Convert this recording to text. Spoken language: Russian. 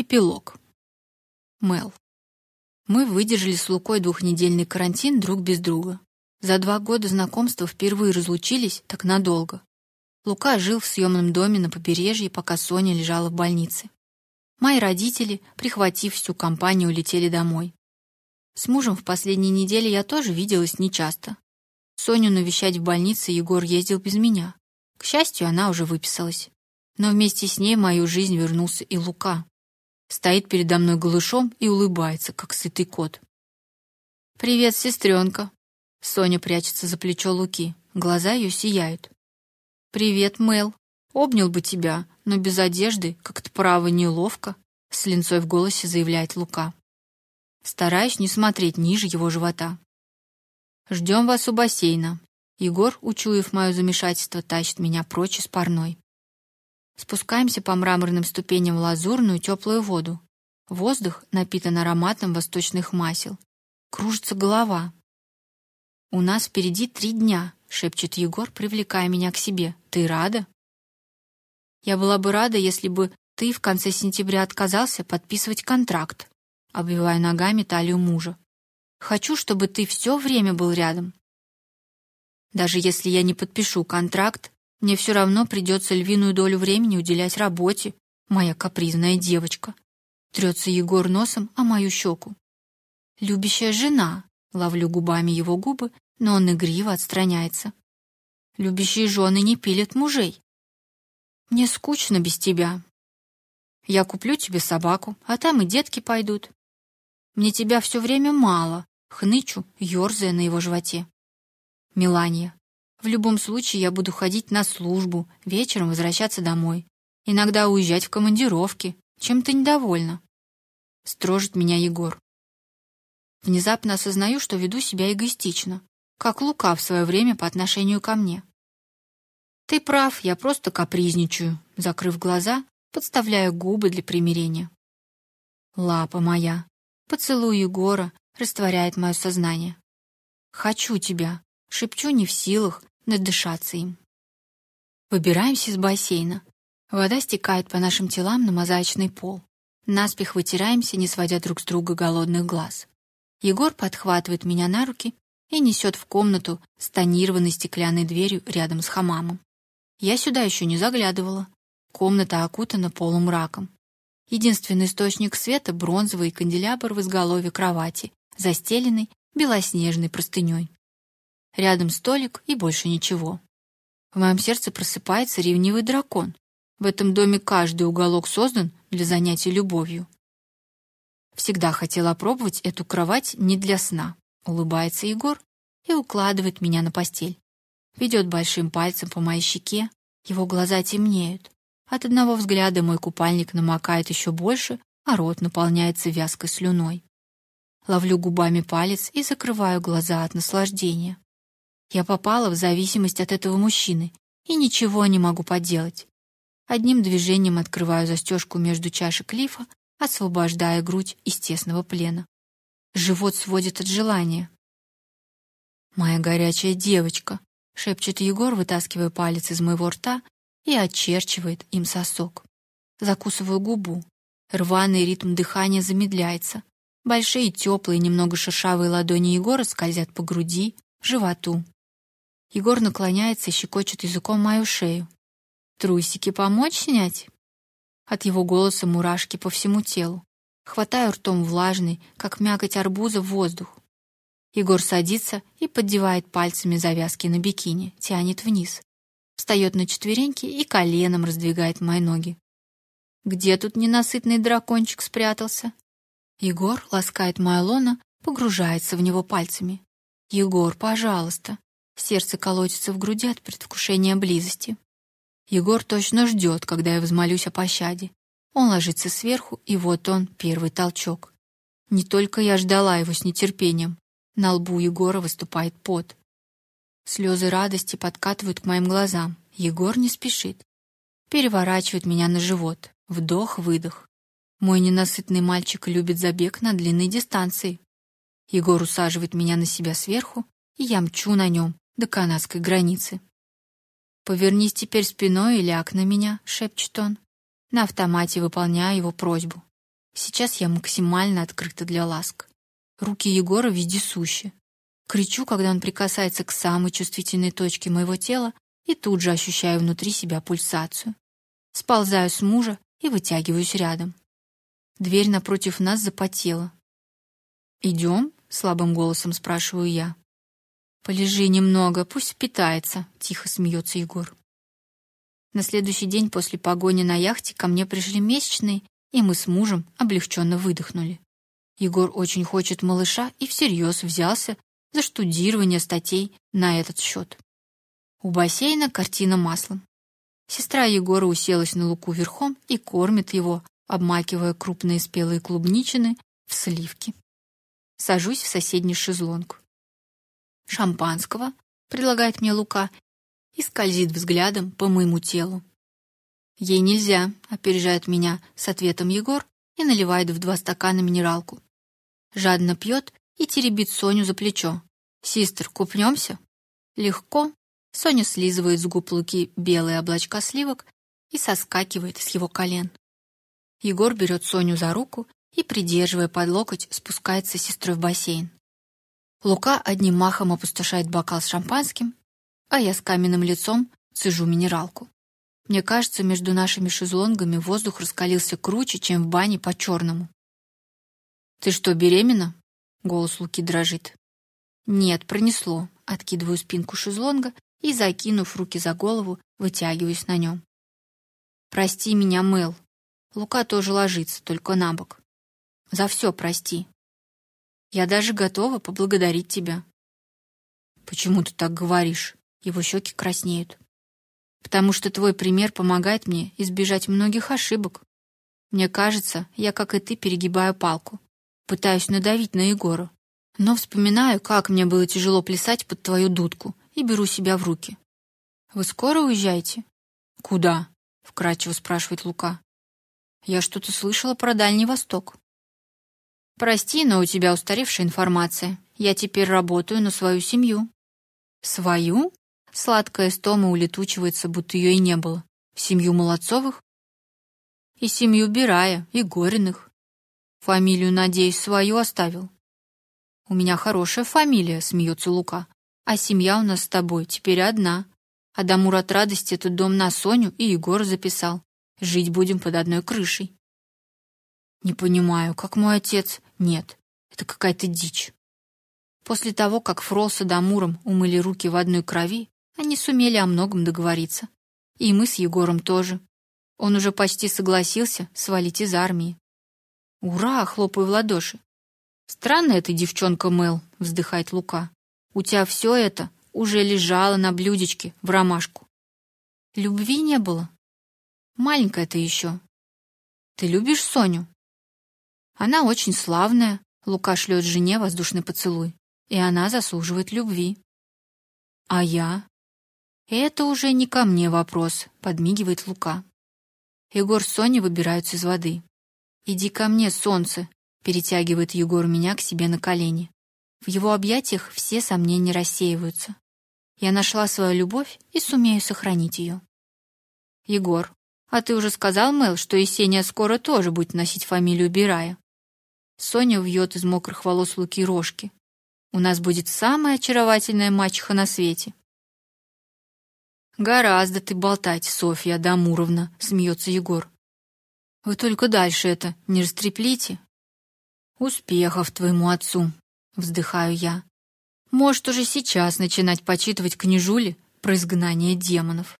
Эпилог. Мел. Мы выдержали с Лукой двухнедельный карантин друг без друга. За два года знакомства впервые разлучились так надолго. Лука жил в съемном доме на побережье, пока Соня лежала в больнице. Мои родители, прихватив всю компанию, улетели домой. С мужем в последние недели я тоже виделась нечасто. Соню навещать в больнице Егор ездил без меня. К счастью, она уже выписалась. Но вместе с ней в мою жизнь вернулся и Лука стоит передо мной голышом и улыбается, как сытый кот. Привет, сестренка. Соня прячется за плечо Луки. Глаза ее сияют. Привет, Мэл. Обнял бы тебя, но без одежды, как-то право неловко, с линцой в голосе заявляет Лука. Стараюсь не смотреть ниже его живота. Ждем вас у бассейна. Егор, учуяв мое замешательство, тащит меня прочь из парной. Спускаемся по мраморным ступеням в лазурную теплую воду. Воздух напитан ароматом восточных масел. Кружится голова. У нас впереди три дня, шепчет Егор, привлекая меня к себе. Ты рада? Я была бы рада, если бы ты в конце сентября отказался подписывать контракт, обвивая ногами талию мужа. Хочу, чтобы ты все время был рядом. Даже если я не подпишу контракт, мне все равно придется львиную долю времени уделять работе, моя капризная девочка. Трется Егор носом о мою щеку. Любящая жена. Ловлю губами его губы, но он игриво отстраняется. Любящие жены не пилят мужей. Мне скучно без тебя. Я куплю тебе собаку, а там и детки пойдут. Мне тебя все время мало, хнычу, ерзая на его животе. Милания. В любом случае я буду ходить на службу, вечером возвращаться домой, иногда уезжать в командировки. Чем ты недовольна? Строжит меня Егор. Внезапно осознаю, что веду себя эгоистично, как Лука в свое время по отношению ко мне. Ты прав, я просто капризничаю, закрыв глаза, подставляю губы для примирения. Лапа моя, поцелуй Егора растворяет мое сознание. Хочу тебя, шепчу не в силах, надышаться им. Выбираемся из бассейна. Вода стекает по нашим телам на мозаичный пол. Наспех вытираемся, не сводя друг с друга голодных глаз. Егор подхватывает меня на руки и несет в комнату с тонированной стеклянной дверью рядом с хамамом. Я сюда еще не заглядывала. Комната окутана полумраком. Единственный источник света бронзовый канделябр в изголовье кровати, застеленный белоснежной простыней. Рядом столик и больше ничего. В моем сердце просыпается ревнивый дракон. В этом доме каждый уголок создан для занятий любовью. Всегда хотела опробовать эту кровать не для сна. Улыбается Егор и укладывает меня на постель. Ведет большим пальцем по моей щеке, его глаза темнеют. От одного взгляда мой купальник намокает еще больше, а рот наполняется вязкой слюной. Ловлю губами палец и закрываю глаза от наслаждения. Я попала в зависимость от этого мужчины и ничего не могу поделать. Одним движением открываю застежку между чашек лифа, освобождая грудь из тесного плена. Живот сводит от желания. Моя горячая девочка, шепчет Егор, вытаскивая палец из моего рта и очерчивает им сосок. Закусываю губу. Рваный ритм дыхания замедляется. Большие теплые, немного шершавые ладони Егора скользят по груди, животу. Егор наклоняется и щекочет языком мою шею. Трусики помочь снять? От его голоса мурашки по всему телу. Хватаю ртом влажный, как мякоть арбуза, воздух. Егор садится и поддевает пальцами завязки на бикини, тянет вниз. Встает на четвереньки и коленом раздвигает мои ноги. Где тут ненасытный дракончик спрятался? Егор ласкает мою лоно, погружается в него пальцами. Егор, пожалуйста. Сердце колотится в груди от предвкушения близости. Егор точно ждет, когда я взмолюсь о пощаде. Он ложится сверху, и вот он, первый толчок. Не только я ждала его с нетерпением. На лбу Егора выступает пот. Слезы радости подкатывают к моим глазам. Егор не спешит. Переворачивает меня на живот. Вдох-выдох. Мой ненасытный мальчик любит забег на длинной дистанции. Егор усаживает меня на себя сверху, и я мчу на нем, до канадской границы. Повернись теперь спиной и ляг на меня, шепчет он. На автомате выполняю его просьбу. Сейчас я максимально открыта для ласк. Руки Егора вездесущи. Кричу, когда он прикасается к самой чувствительной точке моего тела, и тут же ощущаю внутри себя пульсацию. Сползаю с мужа и вытягиваюсь рядом. Дверь напротив нас запотела. «Идем?» — слабым голосом спрашиваю я. «Полежи немного, пусть питается», — тихо смеется Егор. На следующий день после погони на яхте ко мне пришли месячные, и мы с мужем облегченно выдохнули. Егор очень хочет малыша и всерьез взялся за штудирование статей на этот счет. У бассейна картина маслом. Сестра Егора уселась на луку верхом и кормит его, обмакивая крупные спелые клубничины в сливки. Сажусь в соседний шезлонг. «Шампанского?» — предлагает мне Лука и скользит взглядом по моему телу. «Ей нельзя», — опережает меня с ответом Егор и наливает в два стакана минералку. Жадно пьет и теребит Соню за плечо. «Систер, купнемся?» Легко. Соня слизывает с губ Луки белые облачка сливок и соскакивает с его колен. Егор берет Соню за руку и, придерживая под локоть, спускается с сестрой в бассейн. Лука одним махом опустошает бокал с шампанским, а я с каменным лицом цежу минералку. Мне кажется, между нашими шезлонгами воздух раскалился круче, чем в бане по-черному. «Ты что, беременна?» — голос Луки дрожит. «Нет, пронесло». Откидываю спинку шезлонга и, закинув руки за голову, вытягиваюсь на нем. «Прости меня, Мэл». Лука тоже ложится, только на бок. «За все прости. Я даже готова поблагодарить тебя». «Почему ты так говоришь?» Его щеки краснеют. «Потому что твой пример помогает мне избежать многих ошибок. Мне кажется, я, как и ты, перегибаю палку. Пытаюсь надавить на Егора. Но вспоминаю, как мне было тяжело плясать под твою дудку, и беру себя в руки. «Вы скоро уезжаете?» «Куда?» — вкратчиво спрашивает Лука. «Я что-то слышала про Дальний Восток». «Прости, но у тебя устаревшая информация. Я теперь работаю на свою семью». «Свою?» Сладкая стома улетучивается, будто ее и не было. Семью Молодцовых? И семью Бирая, и Гориных. Фамилию, надеюсь, свою оставил. У меня хорошая фамилия, смеется Лука. А семья у нас с тобой теперь одна. Адамур от радости этот дом на Соню и Егора записал. Жить будем под одной крышей. Не понимаю, как мой отец? Нет, это какая-то дичь. После того, как Фрол с Адамуром умыли руки в одной крови, они сумели о многом договориться. И мы с Егором тоже. Он уже почти согласился свалить из армии. «Ура!» — хлопаю в ладоши. «Странная ты девчонка, Мэл», — вздыхает Лука. «У тебя все это уже лежало на блюдечке в ромашку». «Любви не было?» «Маленькая ты еще». «Ты любишь Соню?» «Она очень славная», — Лука шлет жене воздушный поцелуй. «И она заслуживает любви». «А я?» «Это уже не ко мне вопрос», — подмигивает Лука. Егор с Соней выбираются из воды. «Иди ко мне, солнце», — перетягивает Егор меня к себе на колени. В его объятиях все сомнения рассеиваются. Я нашла свою любовь и сумею сохранить ее. Егор, а ты уже сказал, Мэл, что Есения скоро тоже будет носить фамилию Бирая? Соня вьет из мокрых волос Луки рожки. У нас будет самая очаровательная мачеха на свете. Гораздо ты болтать, Софья Адамуровна, смеется Егор. Вы только дальше это не растреплите. Успехов твоему отцу, вздыхаю я. Может уже сейчас начинать почитывать книжули про изгнание демонов.